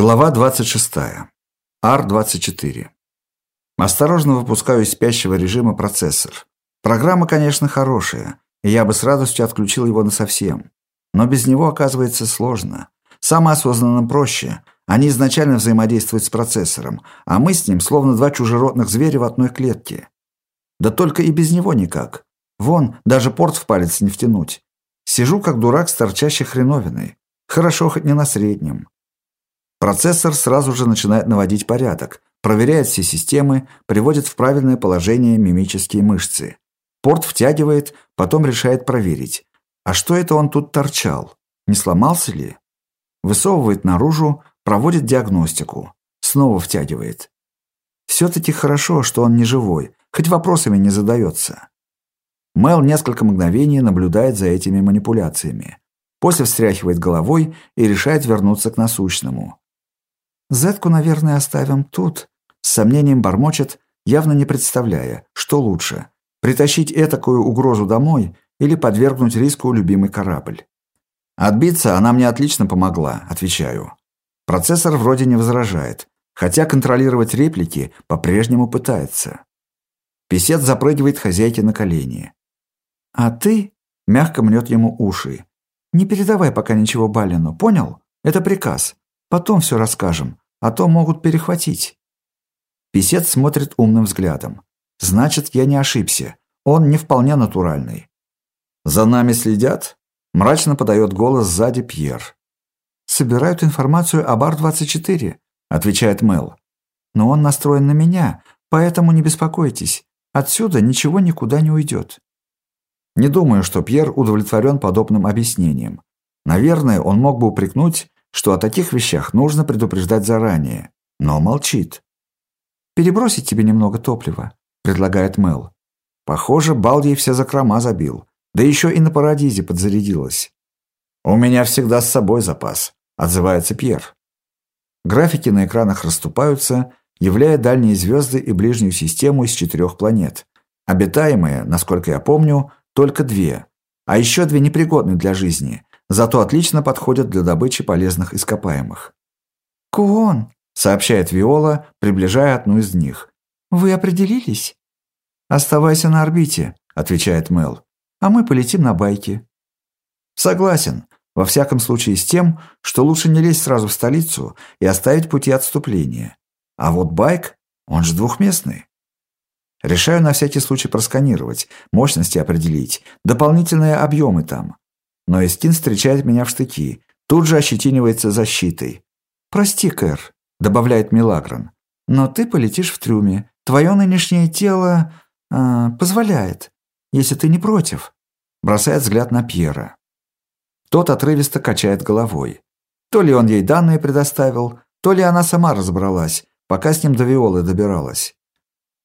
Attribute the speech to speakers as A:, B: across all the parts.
A: Глава 26. Ар-24. Осторожно выпускаю из спящего режима процессор. Программа, конечно, хорошая, и я бы с радостью отключил его насовсем. Но без него оказывается сложно. Самоосознанным проще. Они изначально взаимодействуют с процессором, а мы с ним словно два чужеродных зверя в одной клетке. Да только и без него никак. Вон, даже порт в палец не втянуть. Сижу как дурак с торчащей хреновиной. Хорошо хоть не на среднем. Процессор сразу же начинает наводить порядок, проверяет все системы, приводит в правильное положение мимические мышцы. Порт втягивает, потом решает проверить. А что это он тут торчал? Не сломался ли? Высовывает наружу, проводит диагностику. Снова втягивает. Все-таки хорошо, что он не живой, хоть вопросами не задается. Мел несколько мгновений наблюдает за этими манипуляциями. После встряхивает головой и решает вернуться к насущному. Зетку, наверное, оставим тут. С сомнением бормочет, явно не представляя, что лучше – притащить этакую угрозу домой или подвергнуть риску любимый корабль. Отбиться она мне отлично помогла, отвечаю. Процессор вроде не возражает, хотя контролировать реплики по-прежнему пытается. Песец запрыгивает хозяйке на колени. «А ты?» – мягко мнет ему уши. «Не передавай пока ничего Балину, понял? Это приказ. Потом все расскажем, а то могут перехватить». Песец смотрит умным взглядом. «Значит, я не ошибся. Он не вполне натуральный». «За нами следят?» Мрачно подает голос сзади Пьер. «Собирают информацию об Ар-24», отвечает Мел. «Но он настроен на меня, поэтому не беспокойтесь. Отсюда ничего никуда не уйдет». Не думаю, что Пьер удовлетворен подобным объяснением. Наверное, он мог бы упрекнуть, что о таких вещах нужно предупреждать заранее, но молчит. «Перебросить тебе немного топлива», — предлагает Мел. Похоже, бал ей все закрома забил, да еще и на парадизе подзарядилась. «У меня всегда с собой запас», — отзывается Пьер. Графики на экранах расступаются, являя дальние звезды и ближнюю систему из четырех планет. Обитаемые, насколько я помню, только две, а еще две непригодны для жизни, зато отлично подходят для добычи полезных ископаемых. «Куон», — сообщает Виола, приближая одну из них. «Вы определились?» «Оставайся на орбите», — отвечает Мел. «А мы полетим на байке». «Согласен. Во всяком случае с тем, что лучше не лезть сразу в столицу и оставить пути отступления. А вот байк, он же двухместный». Решаю на всякий случай просканировать, мощности определить, дополнительные объемы там. Но Эскин встречает меня в штыки, тут же ощетинивается защитой. «Прости, Кэр», — добавляет Милагрон, «но ты полетишь в трюме. Твое нынешнее тело э, позволяет, если ты не против». Бросает взгляд на Пьера. Тот отрывисто качает головой. То ли он ей данные предоставил, то ли она сама разобралась, пока с ним до Виолы добиралась.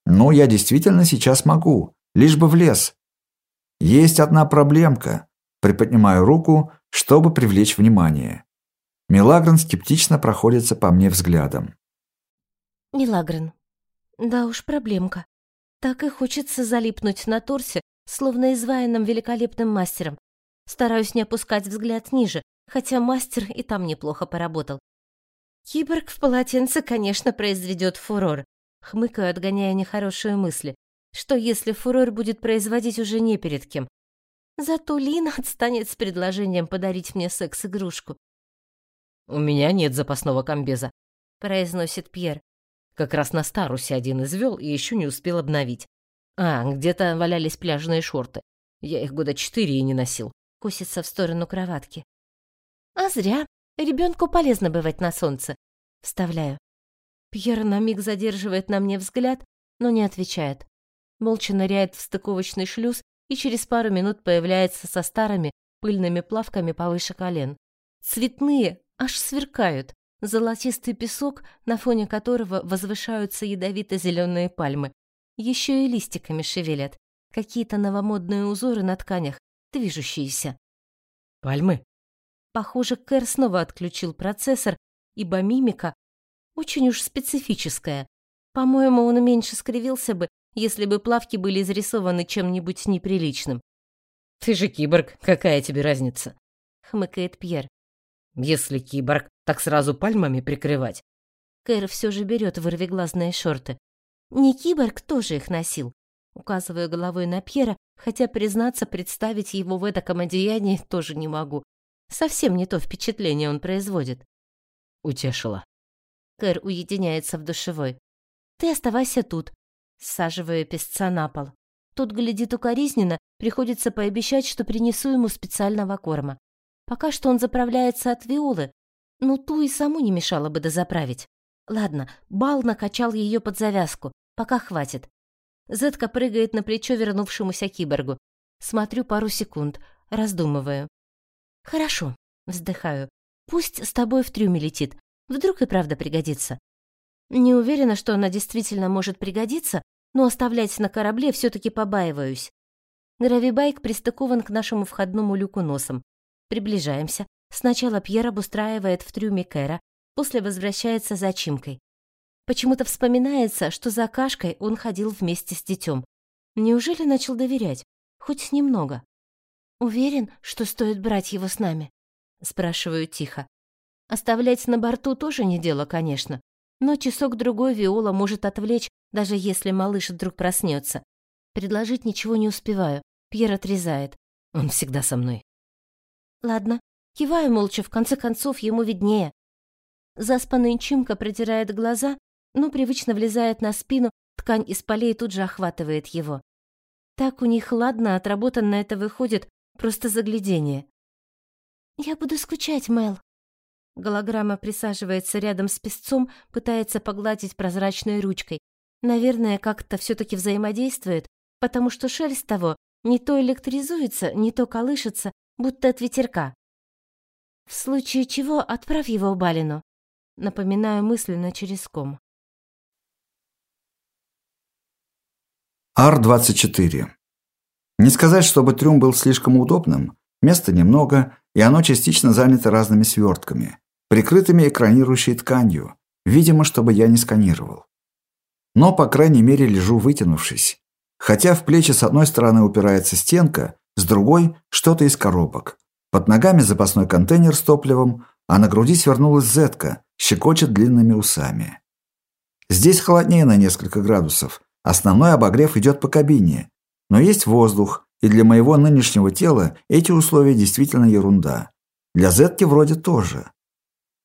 A: «Ну, я действительно сейчас могу, лишь бы в лес». «Есть одна проблемка», Приподнимаю руку, чтобы привлечь внимание. Милагрен скептично проходится по мне взглядом.
B: Милагрен, да уж проблемка. Так и хочется залипнуть на торсе, словно изваянным великолепным мастером. Стараюсь не опускать взгляд ниже, хотя мастер и там неплохо поработал. Киборг в полотенце, конечно, произведет фурор. Хмыкаю, отгоняя нехорошие мысли. Что если фурор будет производить уже не перед кем, Зато Лина отстанет с предложением подарить мне секс-игрушку.
C: «У меня нет запасного комбеза», —
B: произносит Пьер.
C: «Как раз на Старусе один извел и еще не успел обновить. А, где-то валялись пляжные шорты. Я их года четыре и не носил».
B: Косится в сторону кроватки. «А зря. Ребенку полезно бывать на солнце». Вставляю. Пьер на миг задерживает на мне взгляд, но не отвечает. Молча ныряет в стыковочный шлюз и через пару минут появляется со старыми пыльными плавками повыше колен. Цветные, аж сверкают, золотистый песок, на фоне которого возвышаются ядовито-зеленые пальмы. Еще и листиками шевелят, какие-то новомодные узоры на тканях, движущиеся.
C: «Пальмы?»
B: Похоже, Кэр снова отключил процессор, ибо мимика очень уж специфическая. По-моему, он меньше скривился бы, если бы плавки были изрисованы чем-нибудь неприличным.
C: «Ты же киборг, какая тебе разница?»
B: — хмыкает Пьер.
C: «Если киборг, Так сразу пальмами прикрывать.
B: Кэр все же берет вырвиглазные шорты. Не киборг тоже их носил. Указываю головой на Пьера, хотя, признаться, представить его в этом одеянии тоже не могу. Совсем не то впечатление он производит.
C: Утешила.
B: Кэр уединяется в душевой. Ты оставайся тут. Саживаю песца на пол. Тут глядит укоризненно, приходится пообещать, что принесу ему специального корма. Пока что он заправляется от виолы, но ту и саму не мешало бы дозаправить. Ладно, бал накачал ее под завязку, пока хватит. Зетка прыгает на плечо вернувшемуся киборгу. Смотрю пару секунд, раздумываю. «Хорошо», — вздыхаю. «Пусть с тобой в трюме летит. Вдруг и правда пригодится». Не уверена, что она действительно может пригодиться, но оставлять на корабле все-таки побаиваюсь. Гравибайк пристыкован к нашему входному люку носом. Приближаемся. Сначала Пьер обустраивает в трюме Кэра, после возвращается за Чимкой. Почему-то вспоминается, что за Кашкой он ходил вместе с детем. Неужели начал доверять? Хоть немного. «Уверен, что стоит брать его с нами?» Спрашиваю тихо. Оставлять на борту тоже не дело, конечно. Но часок-другой Виола может отвлечь, даже если малыш вдруг проснется. Предложить ничего не успеваю. Пьер отрезает.
C: Он всегда со мной.
B: Ладно. Киваю молча, в конце концов, ему виднее. Заспанный Чимка протирает глаза, но привычно влезает на спину, ткань из полей тут же охватывает его. Так у них ладно, отработанно это выходит, просто заглядение. «Я буду скучать, Мэл». Голограмма присаживается рядом с песцом, пытается погладить прозрачной ручкой. Наверное, как-то все-таки взаимодействует, потому что шерсть того не то электризуется, не то колышется, будто от ветерка. В случае чего отправь его Балину. Напоминаю мысленно через ком.
A: Ар-24. Не сказать, чтобы трюм был слишком удобным. Места немного, и оно частично занято разными свертками, прикрытыми экранирующей тканью, видимо, чтобы я не сканировал. Но, по крайней мере, лежу вытянувшись. Хотя в плечи с одной стороны упирается стенка, с другой – что-то из коробок. Под ногами запасной контейнер с топливом, а на груди свернулась зетка, щекочет длинными усами. Здесь холоднее на несколько градусов, Основной обогрев идет по кабине, но есть воздух, и для моего нынешнего тела эти условия действительно ерунда. Для Зетки вроде тоже.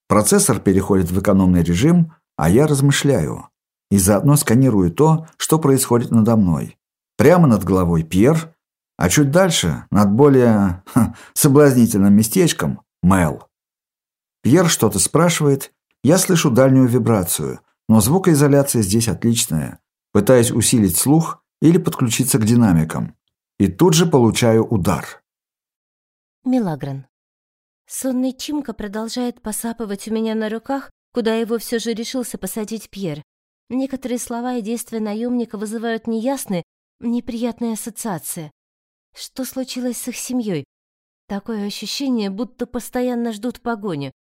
A: Процессор переходит в экономный режим, а я размышляю. И заодно сканирую то, что происходит надо мной. Прямо над головой Пьер, а чуть дальше, над более ха, соблазнительным местечком, Мел. Пьер что-то спрашивает, я слышу дальнюю вибрацию, но звукоизоляция здесь отличная пытаясь усилить слух или подключиться к динамикам. И тут же получаю удар.
B: Милагран. Сонный Чимка продолжает посапывать у меня на руках, куда его все же решился посадить Пьер. Некоторые слова и действия наемника вызывают неясные, неприятные ассоциации. Что случилось с их семьей? Такое ощущение, будто постоянно ждут погоню.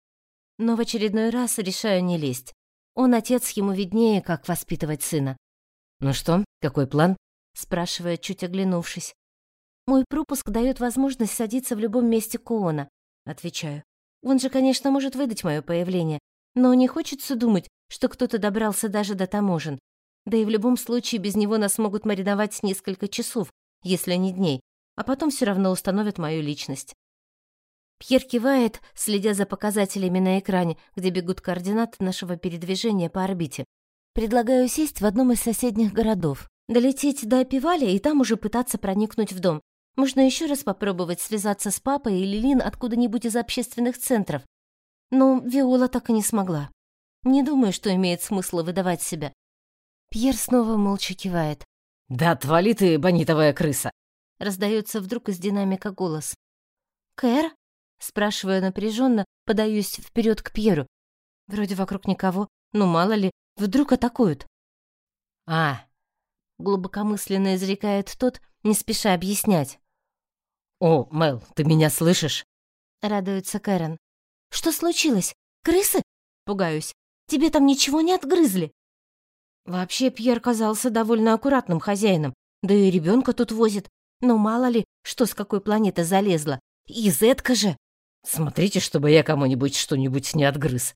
B: Но в очередной раз решаю не лезть. Он отец, ему виднее, как воспитывать сына.
C: «Ну что, какой план?»
B: — спрашивает, чуть оглянувшись. «Мой пропуск дает возможность садиться в любом месте Коона», — отвечаю. «Он же, конечно, может выдать мое появление, но не хочется думать, что кто-то добрался даже до таможен. Да и в любом случае без него нас могут мариновать несколько часов, если не дней, а потом все равно установят мою личность». Пьер кивает, следя за показателями на экране, где бегут координаты нашего передвижения по орбите. Предлагаю сесть в одном из соседних городов, долететь до Опиваля и там уже пытаться проникнуть в дом. Можно еще раз попробовать связаться с папой или Лин откуда-нибудь из общественных центров. Но Виола так и не смогла. Не думаю, что имеет смысл выдавать себя. Пьер снова молча кивает.
C: «Да отвали ты, бонитовая крыса!»
B: Раздается вдруг из динамика голос. «Кэр?» Спрашиваю напряженно, подаюсь вперед к Пьеру. Вроде вокруг никого, но мало ли, Вдруг атакуют.
C: А,
B: глубокомысленно изрекает тот, не спеша объяснять.
C: О, Мэл, ты меня слышишь?
B: Радуется Кэрон. Что случилось? Крысы? Пугаюсь. Тебе там ничего не отгрызли? Вообще Пьер казался довольно аккуратным хозяином, да и ребенка тут возит. Но мало ли, что с какой планеты залезла. И Зетка же.
C: Смотрите, чтобы я кому-нибудь что-нибудь не отгрыз.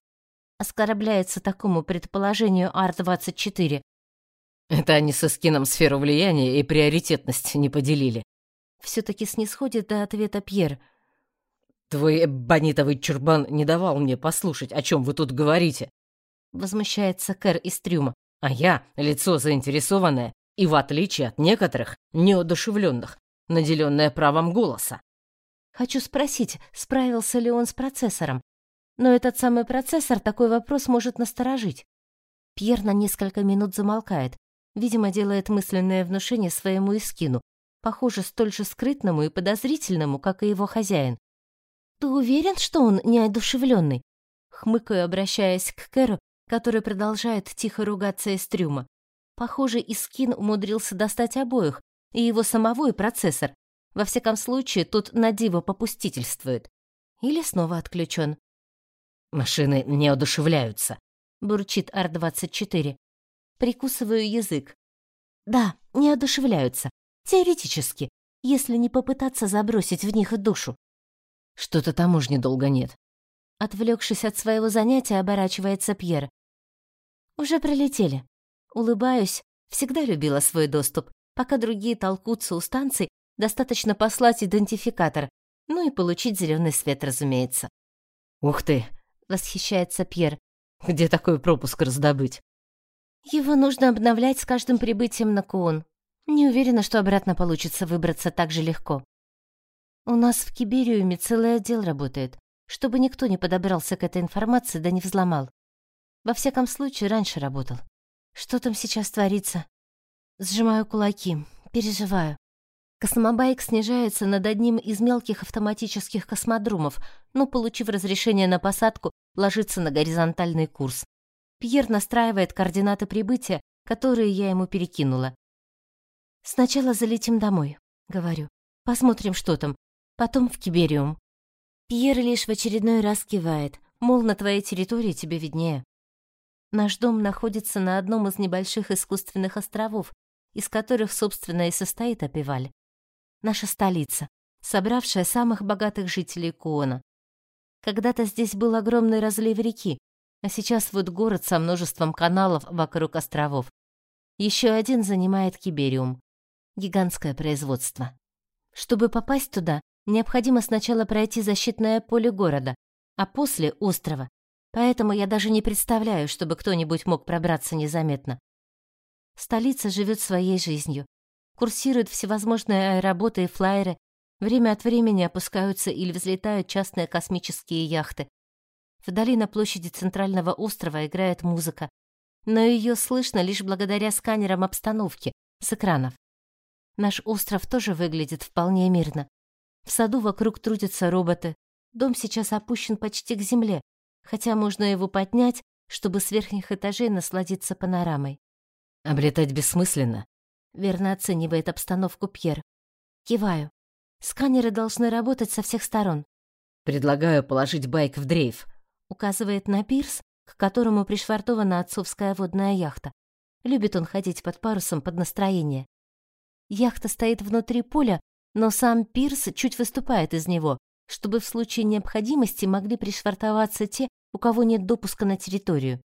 B: Оскорбляется такому предположению Ар-24.
C: Это они со скином сферу влияния и приоритетность не поделили.
B: Все-таки снисходит до ответа Пьер.
C: Твой эбонитовый чурбан не давал мне послушать, о чем вы тут говорите.
B: Возмущается Кэр из трюма.
C: А я — лицо заинтересованное и, в отличие от некоторых, неодушевленных, наделенное правом голоса.
B: Хочу спросить, справился ли он с процессором. Но этот самый процессор такой вопрос может насторожить. Пьер на несколько минут замолкает, видимо, делает мысленное внушение своему Искину, похоже, столь же скрытному и подозрительному, как и его хозяин. «Ты уверен, что он неодушевленный?» Хмыкаю, обращаясь к Кэру, который продолжает тихо ругаться из трюма. Похоже, Искин умудрился достать обоих, и его самого, и процессор. Во всяком случае, тот на диво попустительствует. Или снова отключен.
C: «Машины не одушевляются», —
B: бурчит Ар-24. Прикусываю язык. «Да, не одушевляются. Теоретически, если не попытаться забросить в них душу».
C: «Что-то таможни долго нет».
B: Отвлекшись от своего занятия, оборачивается Пьер. Уже пролетели. Улыбаюсь, всегда любила свой доступ. Пока другие толкутся у станций, достаточно послать идентификатор, ну и получить зеленый свет, разумеется.
C: «Ух ты!» — восхищается Пьер. «Где такой пропуск раздобыть?»
B: «Его нужно обновлять с каждым прибытием на Куон. Не уверена, что обратно получится выбраться так же легко. У нас в Кибериуме целый отдел работает, чтобы никто не подобрался к этой информации да не взломал. Во всяком случае, раньше работал. Что там сейчас творится? Сжимаю кулаки, переживаю. Космобайк снижается над одним из мелких автоматических космодрумов, но, получив разрешение на посадку, ложится на горизонтальный курс. Пьер настраивает координаты прибытия, которые я ему перекинула. «Сначала залетим домой», — говорю. «Посмотрим, что там. Потом в Кибериум». Пьер лишь в очередной раз кивает, мол, на твоей территории тебе виднее. Наш дом находится на одном из небольших искусственных островов, из которых, собственно, и состоит Апиваль. Наша столица, собравшая самых богатых жителей Куона. Когда-то здесь был огромный разлив реки, а сейчас вот город со множеством каналов вокруг островов. Еще один занимает Кибериум. Гигантское производство. Чтобы попасть туда, необходимо сначала пройти защитное поле города, а после — острова, Поэтому я даже не представляю, чтобы кто-нибудь мог пробраться незаметно. Столица живет своей жизнью. Курсируют всевозможные аэроботы и флайеры. Время от времени опускаются или взлетают частные космические яхты. Вдали на площади центрального острова играет музыка. Но ее слышно лишь благодаря сканерам обстановки с экранов. Наш остров тоже выглядит вполне мирно. В саду вокруг трудятся роботы. Дом сейчас опущен почти к земле, хотя можно его поднять, чтобы с верхних этажей насладиться панорамой.
C: «Облетать бессмысленно», —
B: верно оценивает обстановку Пьер. Киваю. Сканеры должны работать со всех сторон.
C: «Предлагаю положить байк в дрейф», —
B: указывает на пирс, к которому пришвартована отцовская водная яхта. Любит он ходить под парусом под настроение. Яхта стоит внутри поля, но сам пирс чуть выступает из него, чтобы в случае необходимости могли пришвартоваться те, у кого нет допуска на территорию.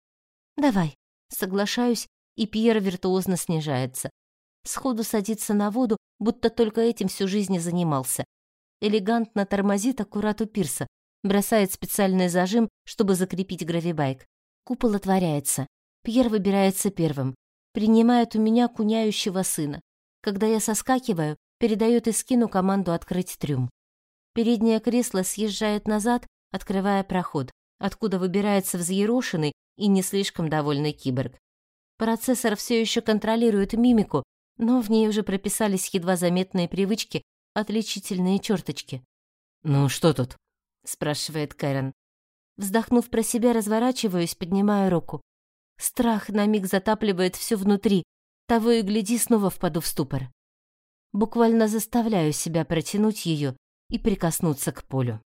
B: Давай, соглашаюсь, и Пьер виртуозно снижается. Сходу садится на воду, будто только этим всю жизнь и занимался. Элегантно тормозит аккурат у пирса, бросает специальный зажим, чтобы закрепить гравибайк. Купол отворяется. Пьер выбирается первым. Принимает у меня куняющего сына. Когда я соскакиваю, передает Искину команду открыть трюм. Переднее кресло съезжает назад, открывая проход откуда выбирается взъерошенный и не слишком довольный киборг. Процессор все еще контролирует мимику, но в ней уже прописались едва заметные привычки, отличительные черточки.
C: «Ну что тут?»
B: — спрашивает Кэрен. Вздохнув про себя, разворачиваюсь, поднимаю руку. Страх на миг затапливает все внутри, того и гляди, снова впаду в ступор. Буквально заставляю себя протянуть ее и прикоснуться к полю.